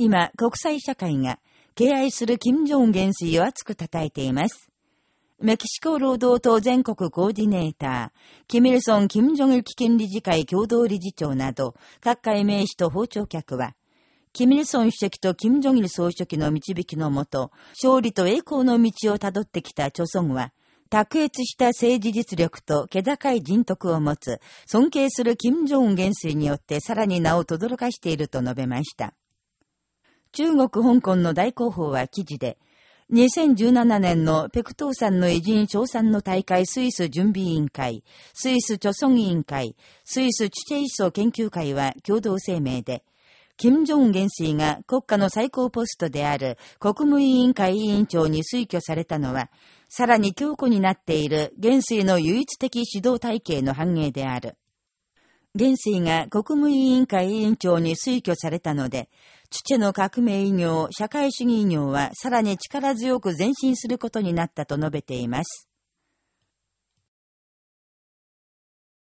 今、国際社会が敬愛する金正恩元帥を熱く称えています。メキシコ労働党全国コーディネーター、キミルソン・キム・ジョンル基金理事会共同理事長など、各界名士と訪朝客は、キミルソン主席とキム・ジョンギル総書記の導きのもと、勝利と栄光の道をたどってきた著孫は、卓越した政治実力と気高い人徳を持つ、尊敬する金正恩元帥によってさらに名を轟かしていると述べました。中国香港の大広報は記事で、2017年のペクトーさんの偉人賞賛の大会スイス準備委員会、スイス著村委員会、スイスチチェイソ研究会は共同声明で、金正恩元帥が国家の最高ポストである国務委員会委員長に推挙されたのは、さらに強固になっている元帥の唯一的指導体系の反映である。元帥が国務委員会委員長に推挙されたので、父の革命医業、社会主義医業はさらに力強く前進することになったと述べています。